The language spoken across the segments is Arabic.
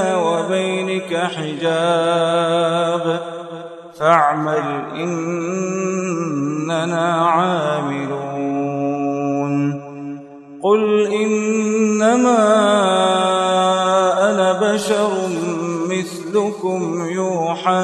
وبينك حجاب. فاعمل إننا عاملون. قل إنما أنا بشر مثلكم يوحى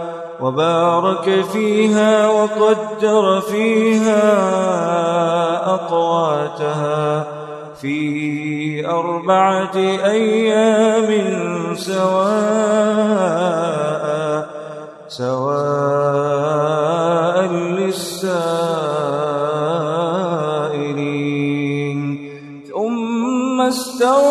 وبارك فيها وقدر فيها أقواتها في أربعة أيام سواء سواء للسائلين. ثم استوى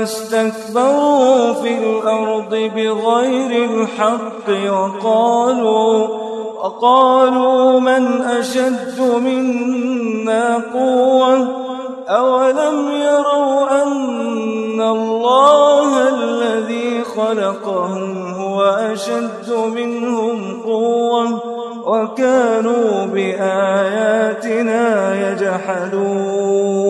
فاستكبروا في الأرض بغير الحق وقالوا وقالوا من أشد منا قوة؟ أولم يروا أن الله الذي خلقهم هو أشد منهم قوة؟ وكانوا بآياتنا يجحدون.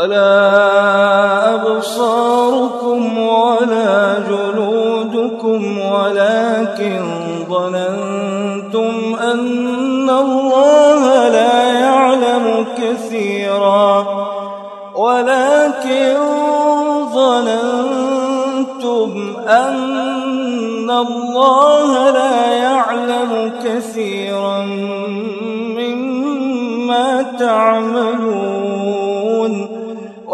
ولا أبصاركم ولا جلودكم ولكن ظننتم أن الله لا يعلم كثيرا ولكن ظننتم أن الله لا يعلم كثيرا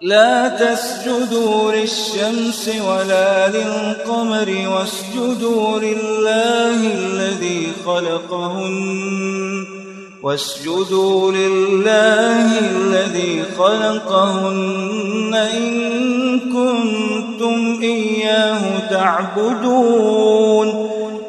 لا تسجدوا للشمس ولا للقمر واسجدوا لله الذي خلقهن واسجدوا لله الذي خلقهن إن كنتم إياه تعبدون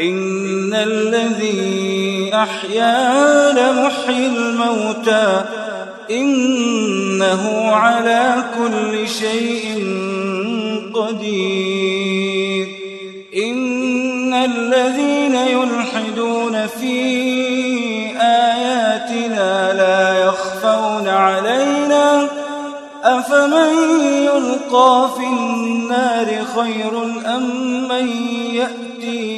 إن الذي أحيا لمحيي الموتى إنه على كل شيء قدير. إن الذين يلحدون في آياتنا لا يخفون علينا. أفمن يلقى في النار خير أم من يأتي